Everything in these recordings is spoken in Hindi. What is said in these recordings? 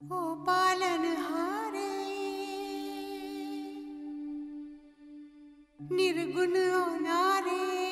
ओ पालनहारे निर्गुण नारे।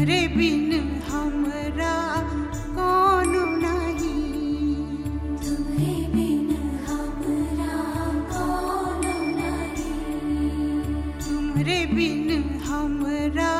तुम्हरे बिन हमरा कौन नहीं। तुम्हे बिन हमरा कौन नहीं। तुम्हरे बिन हमरा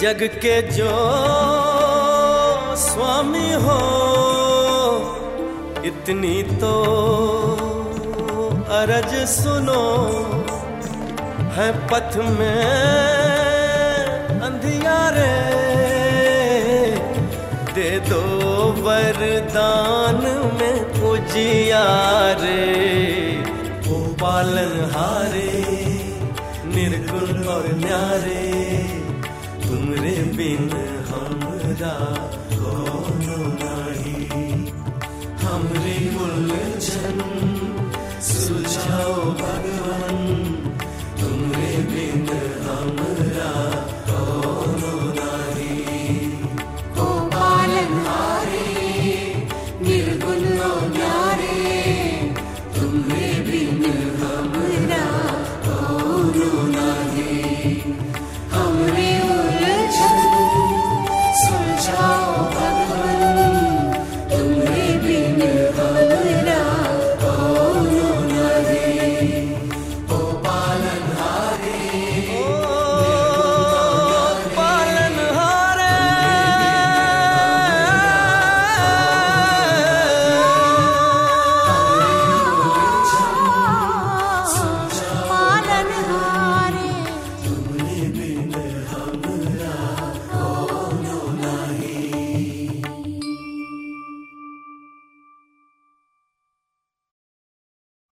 जग के जो स्वामी हो, इतनी तो अरज सुनो, है पथ में अंधियारे। दे दो वरदान में उजियारे ओ पालनहारे निर्गुण और न्यारे। तुमरे बिन हमरा कोनो नाही। हमरे मुलझन